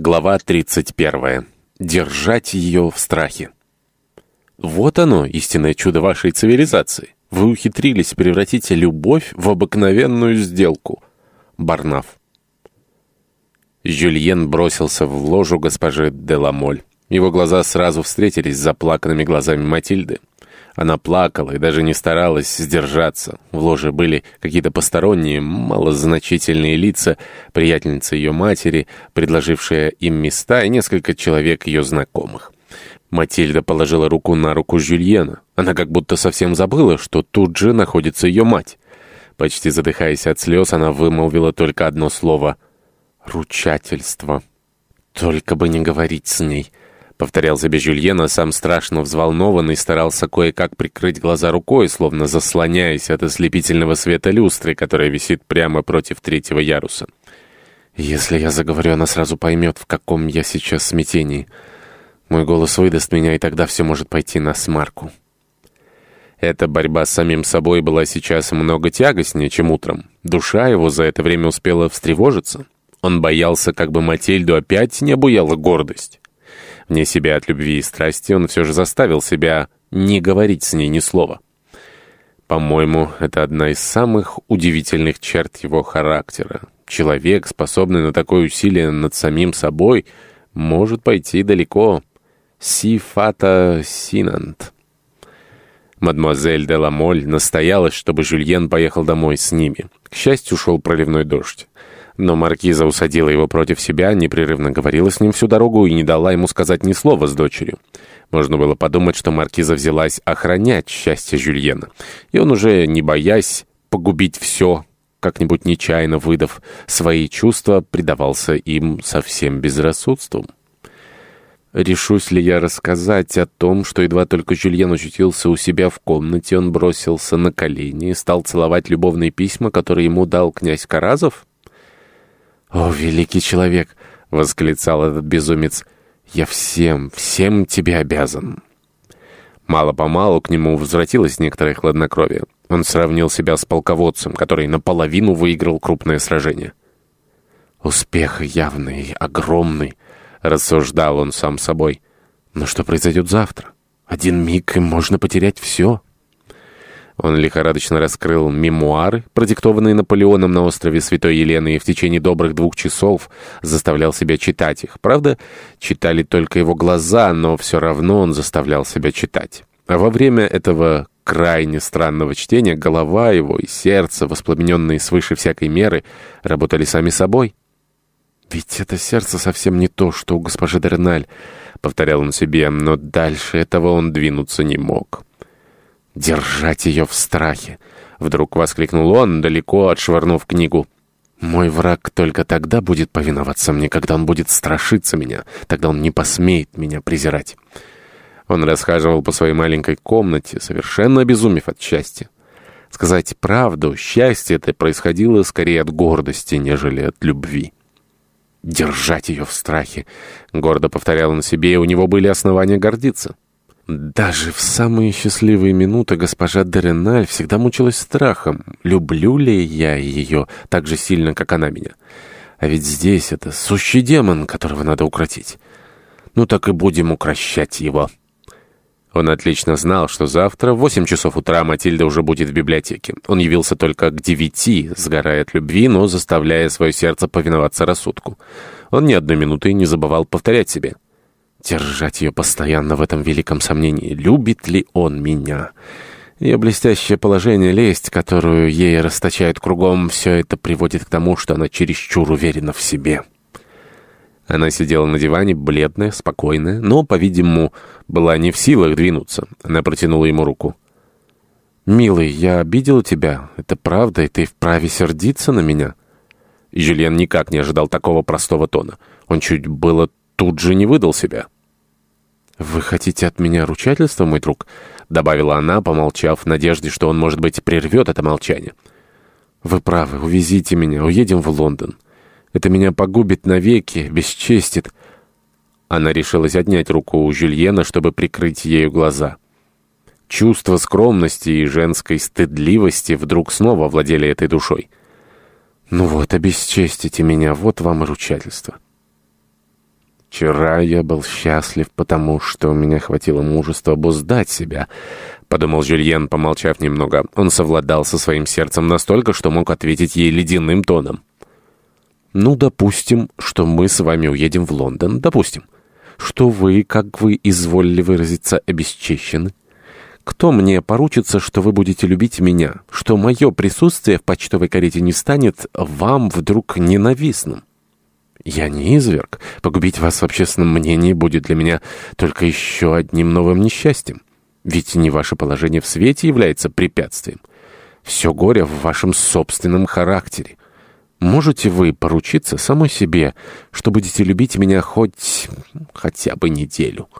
Глава 31. Держать ее в страхе. Вот оно, истинное чудо вашей цивилизации. Вы ухитрились превратить любовь в обыкновенную сделку. Барнаф. Жюльен бросился в ложу госпожи Деламоль. Его глаза сразу встретились с заплаканными глазами Матильды. Она плакала и даже не старалась сдержаться. В ложе были какие-то посторонние, малозначительные лица, приятельница ее матери, предложившая им места, и несколько человек ее знакомых. Матильда положила руку на руку Жюльена. Она как будто совсем забыла, что тут же находится ее мать. Почти задыхаясь от слез, она вымолвила только одно слово — «ручательство». Только бы не говорить с ней. Повторял себе Жюльен, сам страшно взволнованный старался кое-как прикрыть глаза рукой, словно заслоняясь от ослепительного света люстры, которая висит прямо против третьего яруса. «Если я заговорю, она сразу поймет, в каком я сейчас смятении. Мой голос выдаст меня, и тогда все может пойти на смарку». Эта борьба с самим собой была сейчас много тягостнее, чем утром. Душа его за это время успела встревожиться. Он боялся, как бы Матильду опять не обуяла гордость. Вне себя от любви и страсти он все же заставил себя не говорить с ней ни слова. По-моему, это одна из самых удивительных черт его характера. Человек, способный на такое усилие над самим собой, может пойти далеко. Си фата синант. Мадемуазель де Ламоль настоялась, чтобы Жюльен поехал домой с ними. К счастью, шел проливной дождь. Но маркиза усадила его против себя, непрерывно говорила с ним всю дорогу и не дала ему сказать ни слова с дочерью. Можно было подумать, что маркиза взялась охранять счастье Жюльена. И он уже, не боясь погубить все, как-нибудь нечаянно выдав свои чувства, предавался им совсем безрассудством. Решусь ли я рассказать о том, что едва только Жюльен очутился у себя в комнате, он бросился на колени и стал целовать любовные письма, которые ему дал князь Каразов? «О, великий человек!» — восклицал этот безумец. «Я всем, всем тебе обязан!» Мало-помалу к нему возвратилось некоторое хладнокровие. Он сравнил себя с полководцем, который наполовину выиграл крупное сражение. «Успех явный, огромный», — рассуждал он сам собой. «Но что произойдет завтра? Один миг, и можно потерять все». Он лихорадочно раскрыл мемуары, продиктованные Наполеоном на острове Святой Елены, и в течение добрых двух часов заставлял себя читать их. Правда, читали только его глаза, но все равно он заставлял себя читать. А во время этого крайне странного чтения голова его и сердце, воспламененные свыше всякой меры, работали сами собой. «Ведь это сердце совсем не то, что у госпожи Дерналь», — повторял он себе, но дальше этого он двинуться не мог. «Держать ее в страхе!» Вдруг воскликнул он, далеко отшвырнув книгу. «Мой враг только тогда будет повиноваться мне, когда он будет страшиться меня. Тогда он не посмеет меня презирать». Он расхаживал по своей маленькой комнате, совершенно обезумев от счастья. Сказать правду, счастье это происходило скорее от гордости, нежели от любви. «Держать ее в страхе», — гордо повторял он себе, и у него были основания гордиться. Даже в самые счастливые минуты госпожа Дереналь всегда мучилась страхом, люблю ли я ее так же сильно, как она меня. А ведь здесь это сущий демон, которого надо укротить. Ну так и будем укращать его. Он отлично знал, что завтра в восемь часов утра Матильда уже будет в библиотеке. Он явился только к девяти, сгорая от любви, но заставляя свое сердце повиноваться рассудку. Он ни одной минуты не забывал повторять себе — Держать ее постоянно в этом великом сомнении, любит ли он меня. Ее блестящее положение, лесть, которую ей расточают кругом, все это приводит к тому, что она чересчур уверена в себе. Она сидела на диване, бледная, спокойная, но, по-видимому, была не в силах двинуться. Она протянула ему руку. «Милый, я обидела тебя. Это правда, и ты вправе сердиться на меня?» Жюльен никак не ожидал такого простого тона. Он чуть было тут же не выдал себя. «Вы хотите от меня ручательства, мой друг?» — добавила она, помолчав, в надежде, что он, может быть, прервет это молчание. «Вы правы, увезите меня, уедем в Лондон. Это меня погубит навеки, бесчестит». Она решилась отнять руку у Жюльена, чтобы прикрыть ею глаза. Чувство скромности и женской стыдливости вдруг снова владели этой душой. «Ну вот, обесчестите меня, вот вам и ручательство». Вчера я был счастлив, потому что у меня хватило мужества обуздать себя, — подумал Жюльен, помолчав немного. Он совладал со своим сердцем настолько, что мог ответить ей ледяным тоном. «Ну, допустим, что мы с вами уедем в Лондон. Допустим, что вы, как вы изволили выразиться, обесчещены. Кто мне поручится, что вы будете любить меня, что мое присутствие в почтовой карете не станет вам вдруг ненавистным? Я не изверг. Погубить вас в общественном мнении будет для меня только еще одним новым несчастьем. Ведь не ваше положение в свете является препятствием. Все горе в вашем собственном характере. Можете вы поручиться самой себе, что будете любить меня хоть... хотя бы неделю?»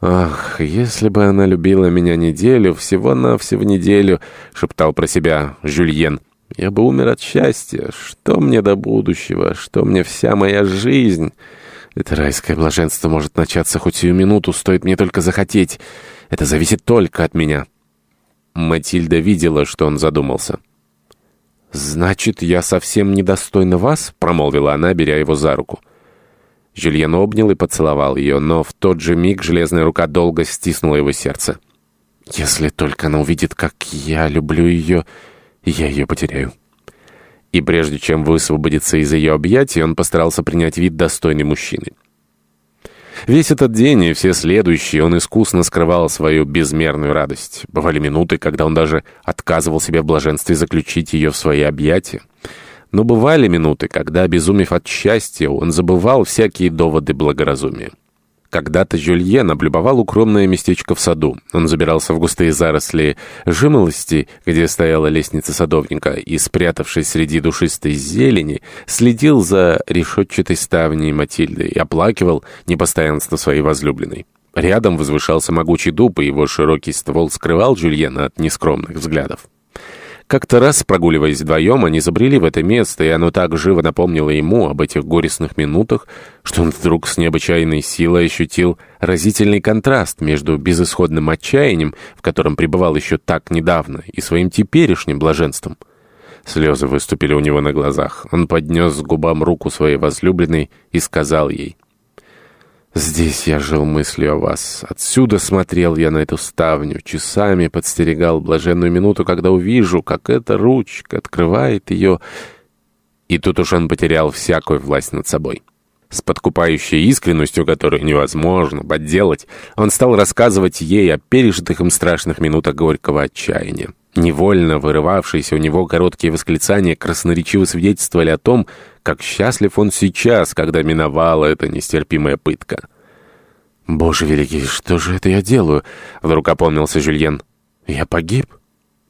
«Ах, если бы она любила меня неделю, всего-навсего неделю», — шептал про себя Жюльен. «Я бы умер от счастья. Что мне до будущего? Что мне вся моя жизнь? Это райское блаженство может начаться хоть сию минуту, стоит мне только захотеть. Это зависит только от меня». Матильда видела, что он задумался. «Значит, я совсем недостойна вас?» — промолвила она, беря его за руку. Жюльен обнял и поцеловал ее, но в тот же миг железная рука долго стиснула его сердце. «Если только она увидит, как я люблю ее, я ее потеряю». И прежде чем высвободиться из ее объятий, он постарался принять вид достойной мужчины. Весь этот день и все следующие он искусно скрывал свою безмерную радость. Бывали минуты, когда он даже отказывал себе в блаженстве заключить ее в свои объятия. Но бывали минуты, когда, обезумев от счастья, он забывал всякие доводы благоразумия. Когда-то Жюльен облюбовал укромное местечко в саду. Он забирался в густые заросли жимолости, где стояла лестница садовника, и, спрятавшись среди душистой зелени, следил за решетчатой ставней Матильды и оплакивал непостоянство своей возлюбленной. Рядом возвышался могучий дуб, и его широкий ствол скрывал Жюльена от нескромных взглядов. Как-то раз, прогуливаясь вдвоем, они забрели в это место, и оно так живо напомнило ему об этих горестных минутах, что он вдруг с необычайной силой ощутил разительный контраст между безысходным отчаянием, в котором пребывал еще так недавно, и своим теперешним блаженством. Слезы выступили у него на глазах. Он поднес к губам руку своей возлюбленной и сказал ей — Здесь я жил мыслью о вас. Отсюда смотрел я на эту ставню, часами подстерегал блаженную минуту, когда увижу, как эта ручка открывает ее. И тут уж он потерял всякую власть над собой. С подкупающей искренностью, которую невозможно подделать, он стал рассказывать ей о пережитых им страшных минутах горького отчаяния. Невольно вырывавшиеся у него короткие восклицания красноречиво свидетельствовали о том, как счастлив он сейчас, когда миновала эта нестерпимая пытка. «Боже великий, что же это я делаю?» — вдруг опомнился Жюльен. «Я погиб?»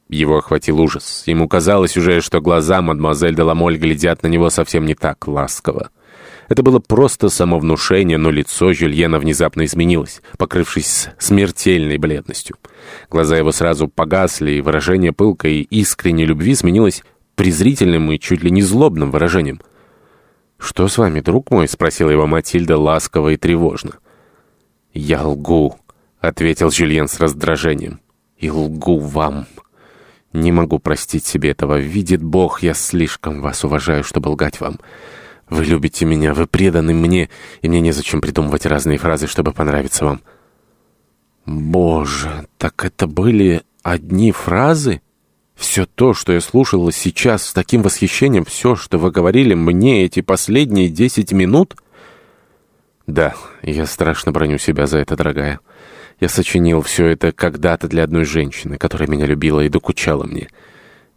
Его охватил ужас. Ему казалось уже, что глаза мадемуазель де Ламоль глядят на него совсем не так ласково. Это было просто самовнушение, но лицо Жюльена внезапно изменилось, покрывшись смертельной бледностью. Глаза его сразу погасли, и выражение пылкой искренней любви сменилось презрительным и чуть ли не злобным выражением. «Что с вами, друг мой?» — спросила его Матильда ласково и тревожно. «Я лгу», — ответил Жюльен с раздражением. «И лгу вам. Не могу простить себе этого. Видит Бог, я слишком вас уважаю, чтобы лгать вам». Вы любите меня, вы преданы мне, и мне незачем придумывать разные фразы, чтобы понравиться вам». «Боже, так это были одни фразы? Все то, что я слушала сейчас с таким восхищением, все, что вы говорили мне эти последние десять минут?» «Да, я страшно броню себя за это, дорогая. Я сочинил все это когда-то для одной женщины, которая меня любила и докучала мне».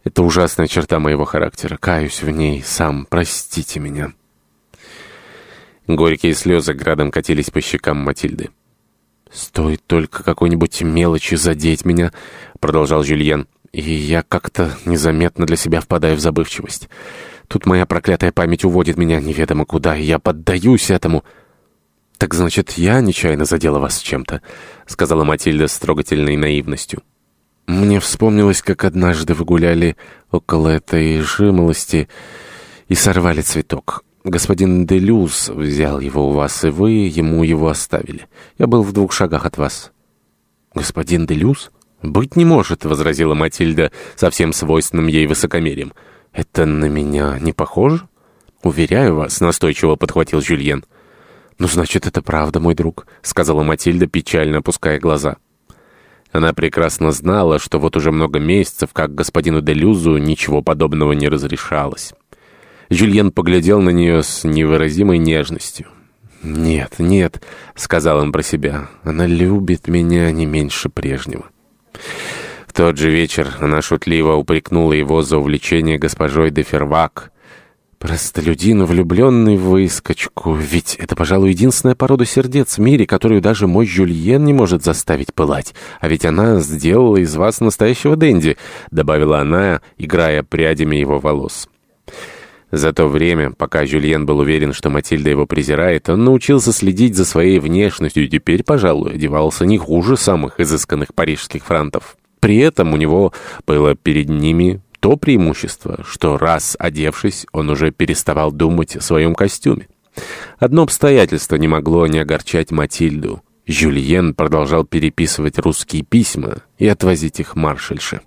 Это ужасная черта моего характера. Каюсь в ней сам. Простите меня». Горькие слезы градом катились по щекам Матильды. «Стоит только какой-нибудь мелочи задеть меня», — продолжал Жюльен, «и я как-то незаметно для себя впадаю в забывчивость. Тут моя проклятая память уводит меня неведомо куда, и я поддаюсь этому». «Так значит, я нечаянно задела вас чем-то», — сказала Матильда с трогательной наивностью. Мне вспомнилось, как однажды вы гуляли около этой жимолости и сорвали цветок. Господин Делюз взял его у вас, и вы ему его оставили. Я был в двух шагах от вас». «Господин Делюз?» «Быть не может», — возразила Матильда совсем свойственным ей высокомерием. «Это на меня не похоже?» «Уверяю вас», — настойчиво подхватил Жюльен. «Ну, значит, это правда, мой друг», — сказала Матильда, печально опуская глаза. Она прекрасно знала, что вот уже много месяцев, как господину Делюзу, ничего подобного не разрешалось. Жюльен поглядел на нее с невыразимой нежностью. «Нет, нет», — сказал он про себя, — «она любит меня не меньше прежнего». В тот же вечер она шутливо упрекнула его за увлечение госпожой де Фервак. «Простолюдин, влюбленный в выскочку, ведь это, пожалуй, единственная порода сердец в мире, которую даже мой Жюльен не может заставить пылать. А ведь она сделала из вас настоящего денди», — добавила она, играя прядями его волос. За то время, пока Жюльен был уверен, что Матильда его презирает, он научился следить за своей внешностью и теперь, пожалуй, одевался не хуже самых изысканных парижских франтов. При этом у него было перед ними то преимущество, что раз одевшись, он уже переставал думать о своем костюме. Одно обстоятельство не могло не огорчать Матильду. Жюльен продолжал переписывать русские письма и отвозить их маршальше.